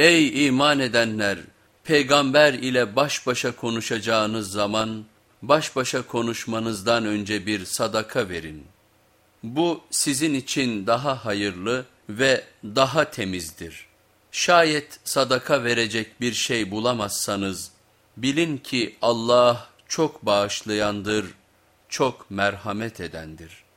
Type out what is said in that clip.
Ey iman edenler! Peygamber ile baş başa konuşacağınız zaman baş başa konuşmanızdan önce bir sadaka verin. Bu sizin için daha hayırlı ve daha temizdir. Şayet sadaka verecek bir şey bulamazsanız bilin ki Allah çok bağışlayandır, çok merhamet edendir.''